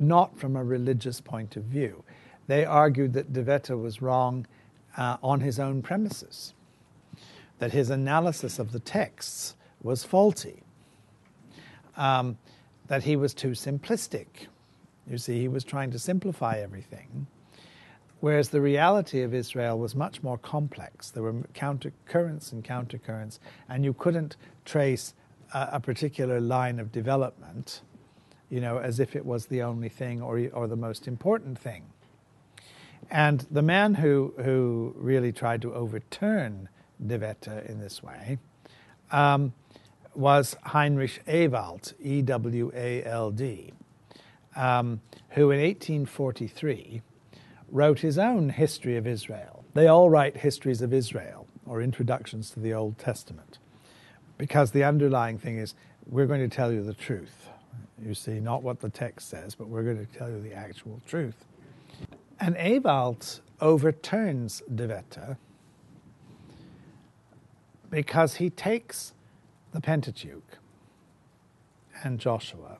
not from a religious point of view. They argued that De Wette was wrong uh, on his own premises, that his analysis of the texts was faulty, um, that he was too simplistic. You see, he was trying to simplify everything, whereas the reality of Israel was much more complex. There were counter currents and countercurrents, and you couldn't trace a, a particular line of development you know, as if it was the only thing or, or the most important thing. And the man who, who really tried to overturn De Wette in this way um, was Heinrich Ewald, E W A L D, um, who in 1843 wrote his own history of Israel. They all write histories of Israel or introductions to the Old Testament because the underlying thing is we're going to tell you the truth you see, not what the text says, but we're going to tell you the actual truth. And Ewald overturns De Wette because he takes the Pentateuch and Joshua,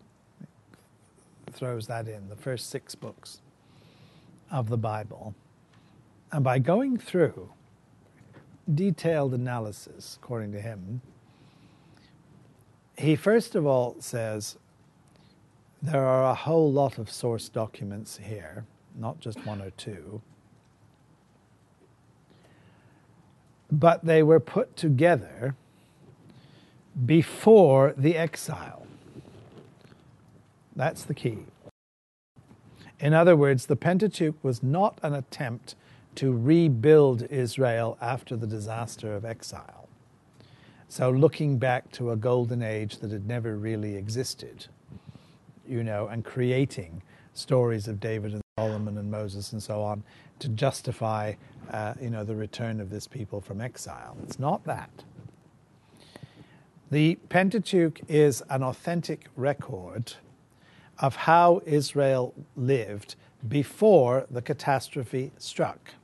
throws that in, the first six books of the Bible, and by going through detailed analysis, according to him, he first of all says, there are a whole lot of source documents here, not just one or two. But they were put together before the exile. That's the key. In other words, the Pentateuch was not an attempt to rebuild Israel after the disaster of exile. So, looking back to a golden age that had never really existed you know, and creating stories of David and Solomon and Moses and so on to justify, uh, you know, the return of this people from exile. It's not that. The Pentateuch is an authentic record of how Israel lived before the catastrophe struck.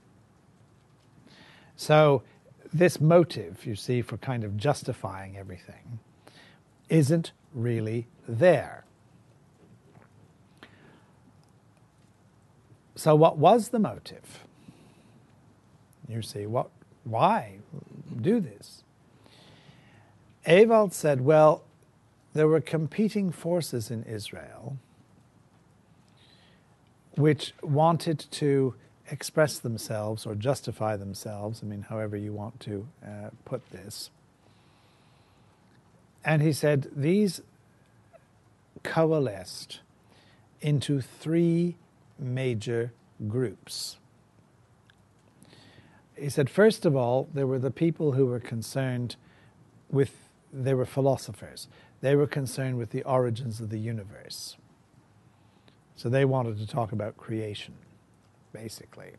So, this motive, you see, for kind of justifying everything, isn't really there. So, what was the motive? You see, what, why do this? Ewald said, well, there were competing forces in Israel which wanted to express themselves or justify themselves, I mean, however you want to uh, put this. And he said, these coalesced into three major groups. He said, first of all, there were the people who were concerned with, they were philosophers. They were concerned with the origins of the universe. So they wanted to talk about creation, basically.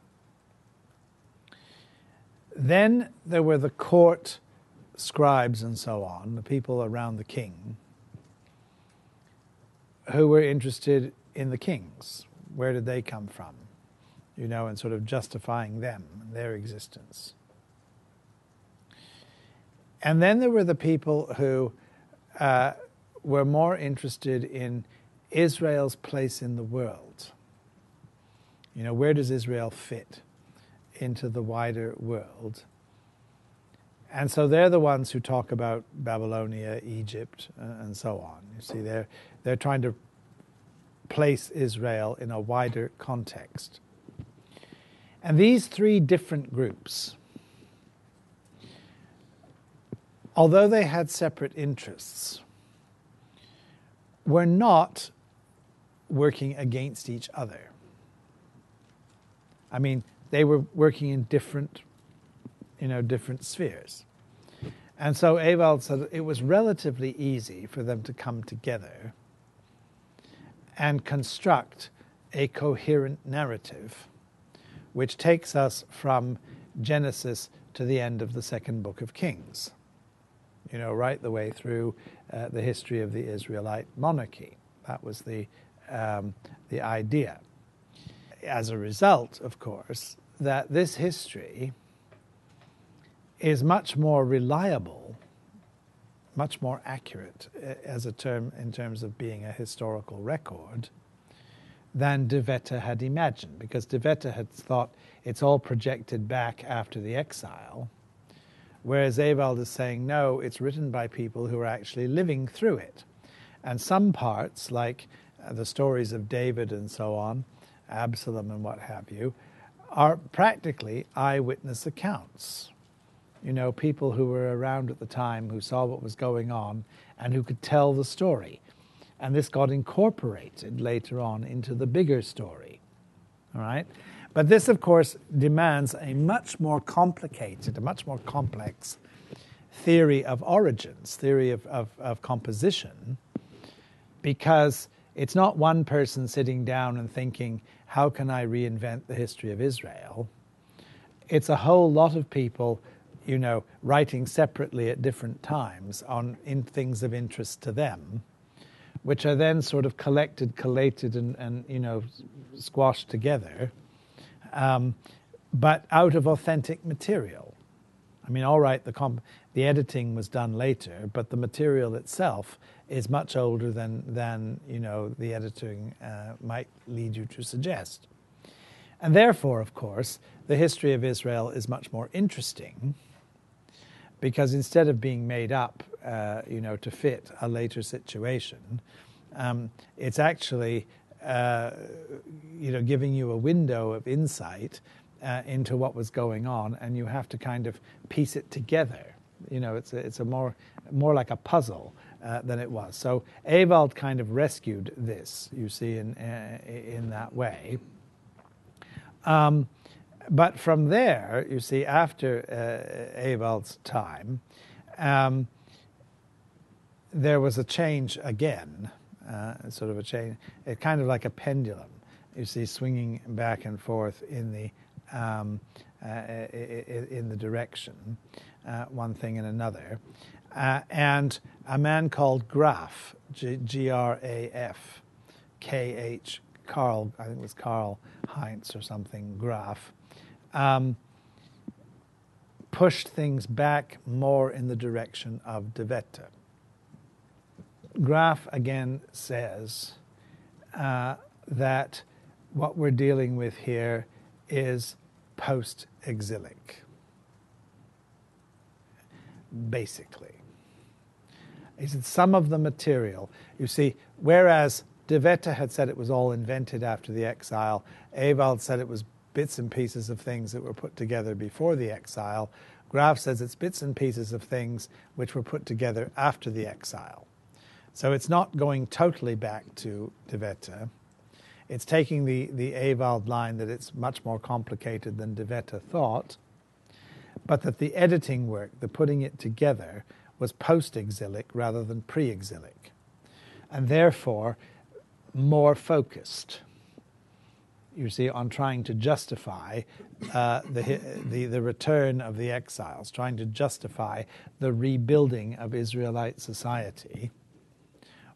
Then there were the court scribes and so on, the people around the king, who were interested in the kings, where did they come from? You know, and sort of justifying them, their existence. And then there were the people who uh, were more interested in Israel's place in the world. You know, where does Israel fit into the wider world? And so they're the ones who talk about Babylonia, Egypt, uh, and so on. You see, they're, they're trying to place Israel in a wider context. And these three different groups, although they had separate interests, were not working against each other. I mean, they were working in different, you know, different spheres. And so Ewald said it was relatively easy for them to come together and construct a coherent narrative which takes us from Genesis to the end of the second book of Kings, you know, right the way through uh, the history of the Israelite monarchy. That was the, um, the idea. As a result, of course, that this history is much more reliable, much more accurate uh, as a term in terms of being a historical record than De had imagined, because De had thought it's all projected back after the exile, whereas Ewald is saying, no, it's written by people who are actually living through it. And some parts, like uh, the stories of David and so on, Absalom and what have you, are practically eyewitness accounts. You know, people who were around at the time who saw what was going on and who could tell the story. And this got incorporated later on into the bigger story. All right? But this, of course, demands a much more complicated, a much more complex theory of origins, theory of, of, of composition, because it's not one person sitting down and thinking, how can I reinvent the history of Israel? It's a whole lot of people, you know, writing separately at different times on in things of interest to them, which are then sort of collected, collated, and, and you know, squashed together, um, but out of authentic material. I mean, all right, the comp- the editing was done later, but the material itself is much older than, than you know, the editing uh, might lead you to suggest. And therefore, of course, the history of Israel is much more interesting because instead of being made up, uh, you know, to fit a later situation, um, it's actually, uh, you know, giving you a window of insight uh, into what was going on, and you have to kind of piece it together. You know, it's a, it's a more more like a puzzle uh, than it was. So Ewald kind of rescued this, you see, in, uh, in that way. Um, but from there, you see, after uh, Ewald's time, um, there was a change again, uh, sort of a change, it kind of like a pendulum, you see, swinging back and forth in the um, uh, in the direction, uh, one thing and another. Uh, and a man called Graf, G R A F, K H, Karl, I think it was Karl Heinz or something, Graf, um, pushed things back more in the direction of De Wette. Graf again says uh, that what we're dealing with here is post exilic, basically. He said some of the material. You see, whereas De Wette had said it was all invented after the exile, Ewald said it was bits and pieces of things that were put together before the exile. Graf says it's bits and pieces of things which were put together after the exile. So it's not going totally back to De. It's taking the, the Ewald line that it's much more complicated than De thought, but that the editing work, the putting it together, was post exilic rather than pre exilic, and therefore more focused. You see, on trying to justify uh, the, the, the return of the exiles, trying to justify the rebuilding of Israelite society,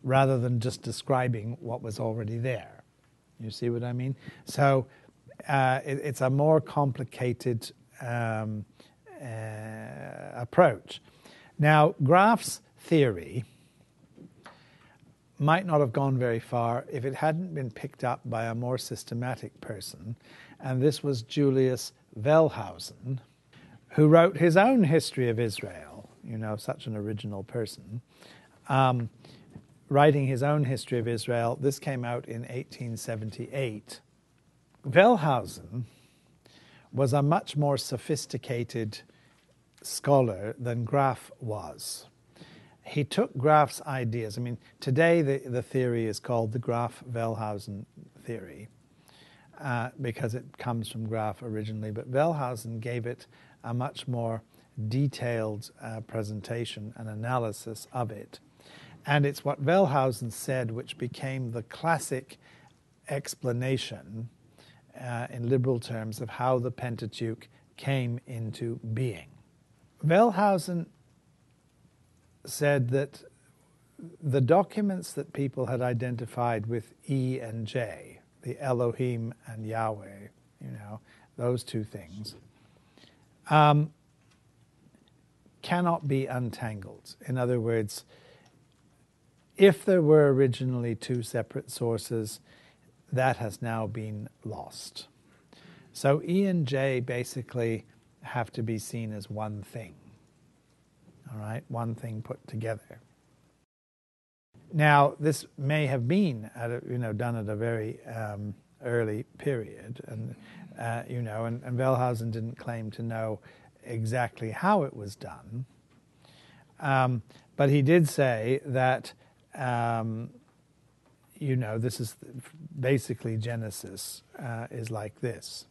rather than just describing what was already there. You see what I mean? So uh, it, it's a more complicated um, uh, approach. Now, Graf's theory might not have gone very far if it hadn't been picked up by a more systematic person, and this was Julius Wellhausen, who wrote his own history of Israel. You know, such an original person. Um, writing his own history of Israel, this came out in 1878. Wellhausen was a much more sophisticated scholar than Graf was. He took Graf's ideas. I mean, today the, the theory is called the Graf Wellhausen theory uh, because it comes from Graf originally, but Wellhausen gave it a much more detailed uh, presentation and analysis of it. And it's what Wellhausen said which became the classic explanation uh, in liberal terms of how the Pentateuch came into being. Wellhausen said that the documents that people had identified with E and J, the Elohim and Yahweh, you know, those two things, um, cannot be untangled. In other words, if there were originally two separate sources, that has now been lost. So E and J basically have to be seen as one thing. All right, one thing put together. Now, this may have been, a, you know, done at a very um, early period, and uh, you know, and, and Wellhausen didn't claim to know exactly how it was done, um, but he did say that, um, you know, this is basically Genesis uh, is like this.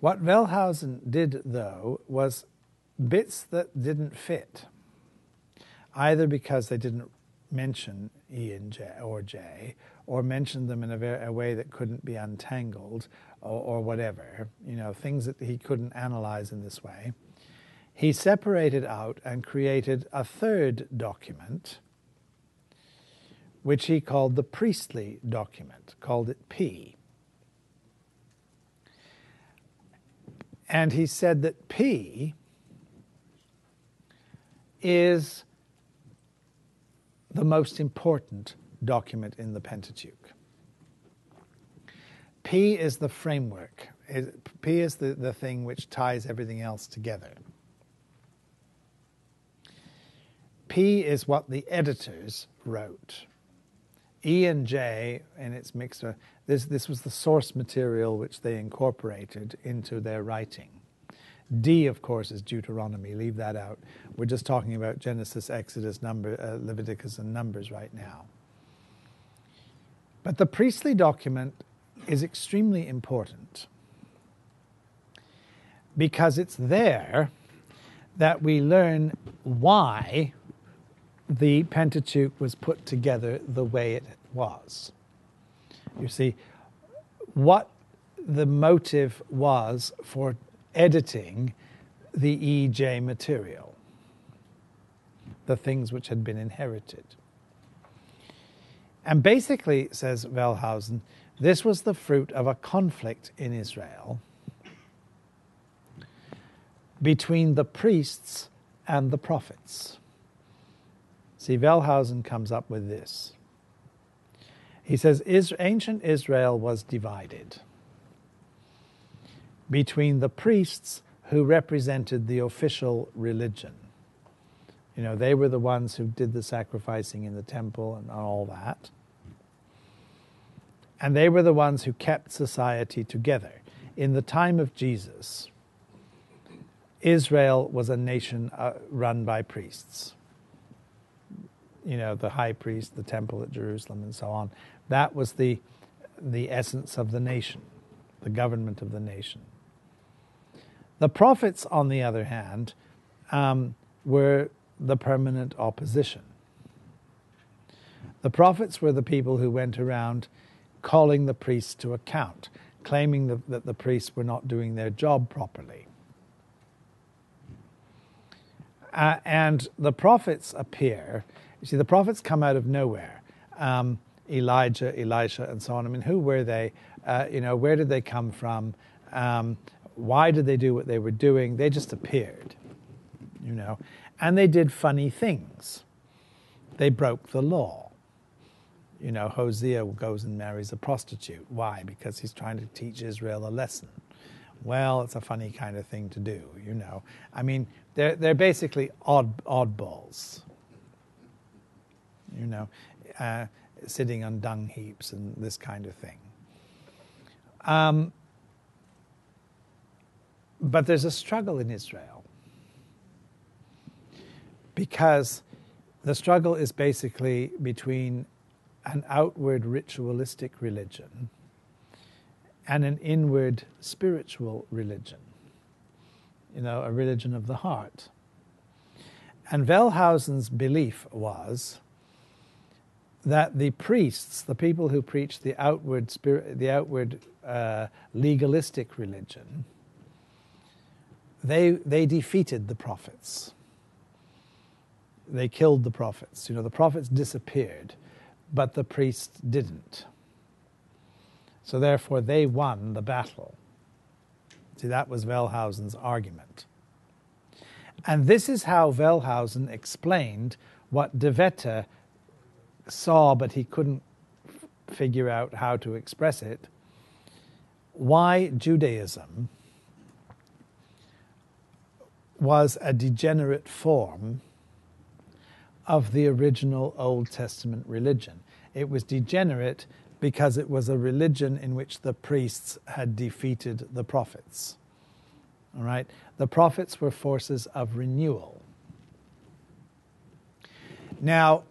What Wellhausen did, though, was bits that didn't fit either because they didn't mention E and J or J, or mentioned them in a, a way that couldn't be untangled, or, or, whatever, you know, things that he couldn't analyze in this way. He separated out and created a third document, which he called the priestly document, called it P. And he said that P is the most important document in the Pentateuch. P is the framework. P is the, the thing which ties everything else together. P is what the editors wrote. E and J, in its mixer, uh, this, this was the source material which they incorporated into their writing. D, of course, is Deuteronomy. Leave that out. We're just talking about Genesis, Exodus, Number, uh, Leviticus, and Numbers right now. But the priestly document is extremely important because it's there that we learn why the Pentateuch was put together the way it was. You see, what the motive was for editing the EJ material, the things which had been inherited. And basically, says Wellhausen, this was the fruit of a conflict in Israel between the priests and the prophets. See, Wellhausen comes up with this. He says ancient Israel was divided between the priests who represented the official religion. You know, they were the ones who did the sacrificing in the temple and all that. And they were the ones who kept society together. In the time of Jesus, Israel was a nation uh, run by priests. You know, the high priest, the temple at Jerusalem, and so on. That was the, the essence of the nation, the government of the nation. The prophets, on the other hand, um, were the permanent opposition. The prophets were the people who went around calling the priests to account, claiming that, that the priests were not doing their job properly. Uh, and the prophets appear. You see, the prophets come out of nowhere. Um, Elijah, Elisha, and so on. I mean, who were they? Uh, you know, where did they come from? Um, why did they do what they were doing? They just appeared, you know. And they did funny things. They broke the law. You know, Hosea goes and marries a prostitute. Why? Because he's trying to teach Israel a lesson. Well, it's a funny kind of thing to do, you know. I mean, they're, they're basically odd, oddballs, you know, uh, sitting on dung heaps and this kind of thing. Um, but there's a struggle in Israel because the struggle is basically between an outward ritualistic religion and an inward spiritual religion, you know, a religion of the heart. And Wellhausen's belief was that the priests, the people who preached the outward spirit, the outward uh, legalistic religion, they they defeated the prophets. They killed the prophets. You know, the prophets disappeared, but the priests didn't. So therefore, they won the battle. See, that was Wellhausen's argument. And this is how Wellhausen explained what De Wette saw, but he couldn't figure out how to express it. Why Judaism was a degenerate form of the original Old Testament religion. It was degenerate because it was a religion in which the priests had defeated the prophets. All right? The prophets were forces of renewal. Now,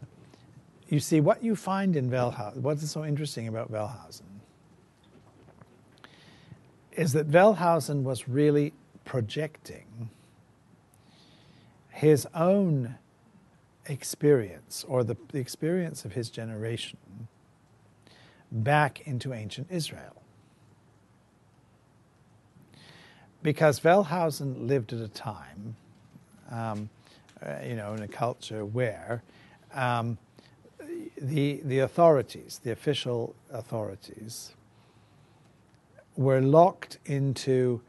you see, what you find in Wellhausen, what is so interesting about Wellhausen, is that Wellhausen was really projecting his own experience or the, the experience of his generation back into ancient Israel. Because Wellhausen lived at a time, um, uh, you know, in a culture where um, the, the authorities, the official authorities, were locked into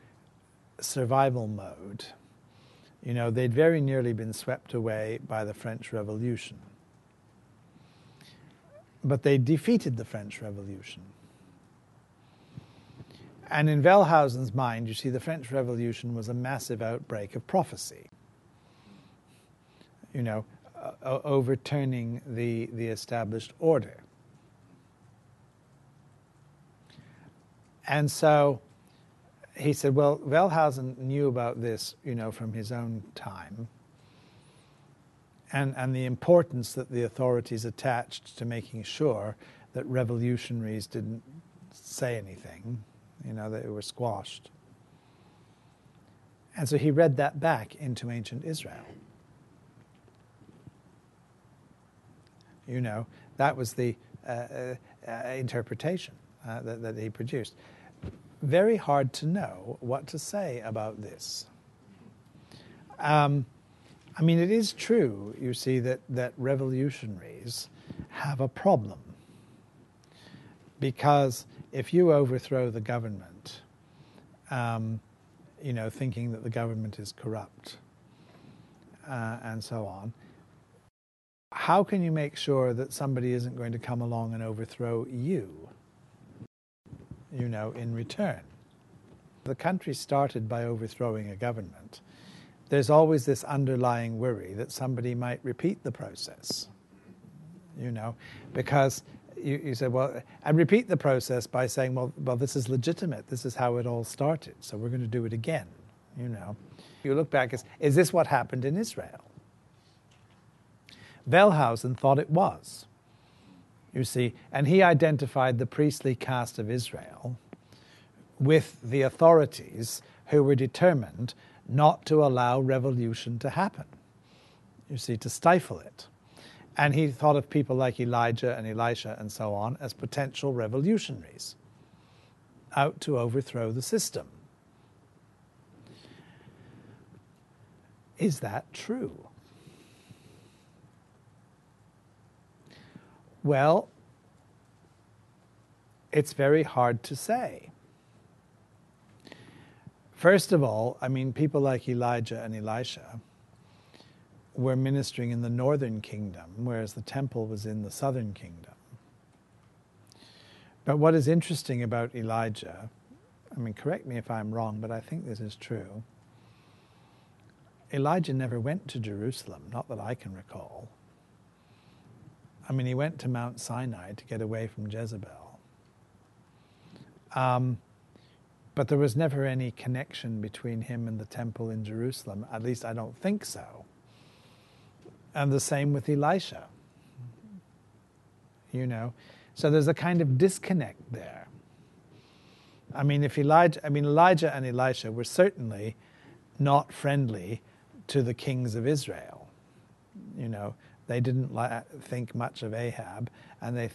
survival mode. You know, they'd very nearly been swept away by the French Revolution. But they defeated the French Revolution. And in Wellhausen's mind, you see, the French Revolution was a massive outbreak of prophecy. You know, uh, overturning the, the established order. And so he said, well, Wellhausen knew about this, you know, from his own time, and, and the importance that the authorities attached to making sure that revolutionaries didn't say anything, you know, that it was squashed. And so he read that back into ancient Israel. You know, that was the uh, uh, uh, interpretation uh, that, that he produced. Very hard to know what to say about this. Um, I mean, it is true, you see, that, that revolutionaries have a problem. Because if you overthrow the government, um, you know, thinking that the government is corrupt uh, and so on, how can you make sure that somebody isn't going to come along and overthrow you, you know, in return? The country started by overthrowing a government. There's always this underlying worry that somebody might repeat the process, you know, because you, you say, well, and repeat the process by saying, well, well, this is legitimate. This is how it all started. So we're going to do it again, you know. You look back, as, is this what happened in Israel? Wellhausen thought it was. You see, and he identified the priestly caste of Israel with the authorities who were determined not to allow revolution to happen. You see, to stifle it. And he thought of people like Elijah and Elisha and so on as potential revolutionaries out to overthrow the system. Is that true? Well, it's very hard to say. First of all, I mean, people like Elijah and Elisha were ministering in the northern kingdom, whereas the temple was in the southern kingdom. But what is interesting about Elijah, I mean, correct me if I'm wrong, but I think this is true. Elijah never went to Jerusalem, not that I can recall. I mean, he went to Mount Sinai to get away from Jezebel. Um, but there was never any connection between him and the temple in Jerusalem. At least I don't think so. And the same with Elisha. You know, so there's a kind of disconnect there. I mean, if Elijah, I mean, Elijah and Elisha were certainly not friendly to the kings of Israel. You know, they didn't think much of Ahab, and they,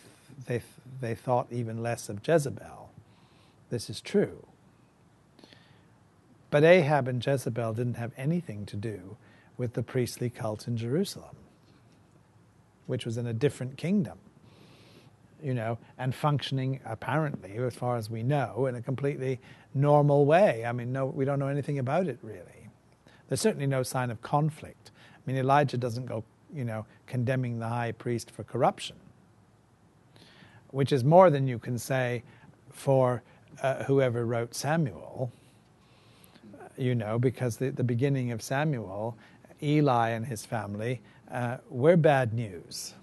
they, they thought even less of Jezebel. This is true. But Ahab and Jezebel didn't have anything to do with the priestly cult in Jerusalem, which was in a different kingdom, you know, and functioning apparently, as far as we know, in a completely normal way. I mean, no, we don't know anything about it really. There's certainly no sign of conflict. I mean, Elijah doesn't go, you know, condemning the high priest for corruption, which is more than you can say for uh, whoever wrote Samuel you know, because the, the beginning of Samuel, Eli and his family uh, were bad news.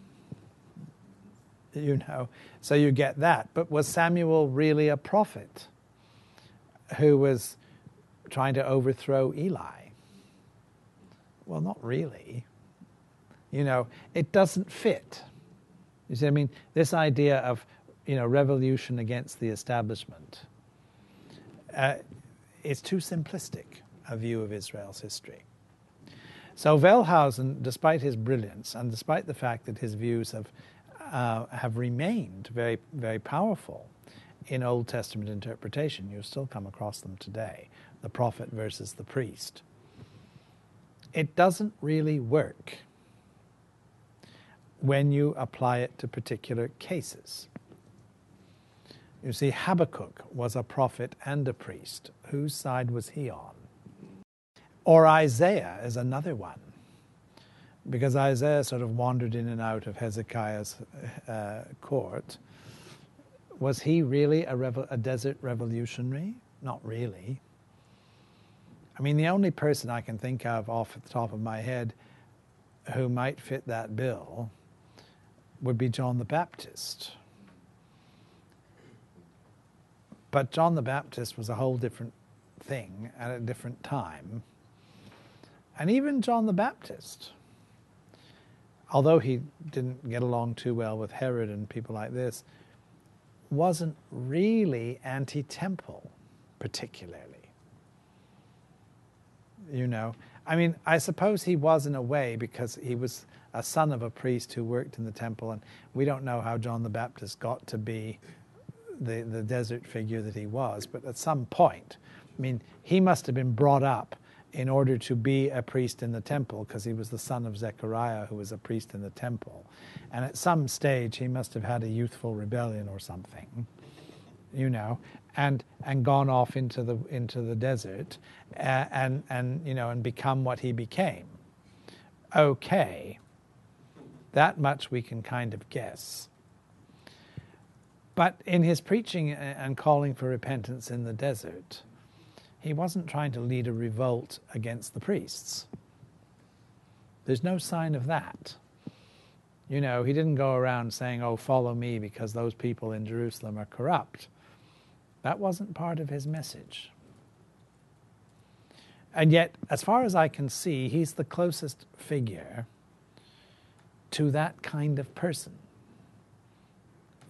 You know, so you get that. But was Samuel really a prophet who was trying to overthrow Eli? Well, not really. You know, it doesn't fit. You see, I mean, this idea of, you know, revolution against the establishment. Uh, is too simplistic a view of Israel's history. So Wellhausen, despite his brilliance and despite the fact that his views have, uh, have remained very, very powerful in Old Testament interpretation, you still come across them today the prophet versus the priest. It doesn't really work when you apply it to particular cases. You see, Habakkuk was a prophet and a priest. Whose side was he on? Or Isaiah is another one, because Isaiah sort of wandered in and out of Hezekiah's uh, court. Was he really a, a desert revolutionary? Not really. I mean, the only person I can think of off the top of my head who might fit that bill would be John the Baptist. But John the Baptist was a whole different thing at a different time. And even John the Baptist, although he didn't get along too well with Herod and people like this, wasn't really anti temple, particularly. You know, I mean, I suppose he was in a way because he was a son of a priest who worked in the temple, and we don't know how John the Baptist got to be the, the desert figure that he was, but at some point, I mean, he must have been brought up in order to be a priest in the temple because he was the son of Zechariah, who was a priest in the temple. And at some stage, he must have had a youthful rebellion or something, you know, and and gone off into the into the desert, and and, and you know, and become what he became. Okay, that much we can kind of guess. But in his preaching and calling for repentance in the desert, he wasn't trying to lead a revolt against the priests. There's no sign of that. You know, he didn't go around saying, Oh, follow me because those people in Jerusalem are corrupt. That wasn't part of his message. And yet, as far as I can see, he's the closest figure to that kind of person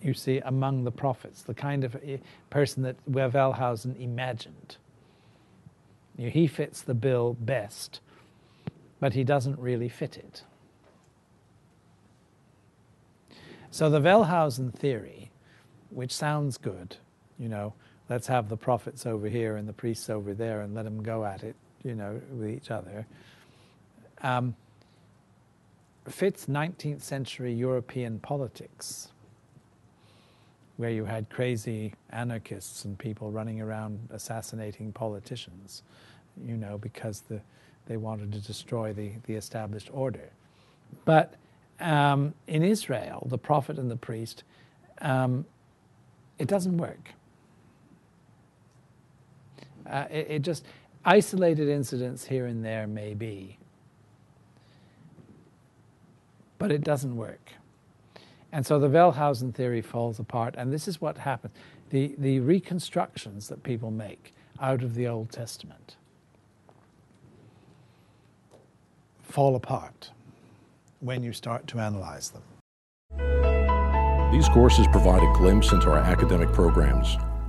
you see, among the prophets, the kind of eh, person that Wellhausen imagined. He fits the bill best, but he doesn't really fit it. So the Wellhausen theory, which sounds good, you know, let's have the prophets over here and the priests over there and let them go at it, you know, with each other, um, fits 19th century European politics where you had crazy anarchists and people running around assassinating politicians, you know, because the, they wanted to destroy the, the established order. But um, in Israel, the prophet and the priest, um, it doesn't work. Uh, it, it just, isolated incidents here and there may be, but it doesn't work. And so the Wellhausen theory falls apart, and this is what happens. The, the reconstructions that people make out of the Old Testament fall apart when you start to analyze them. These courses provide a glimpse into our academic programs.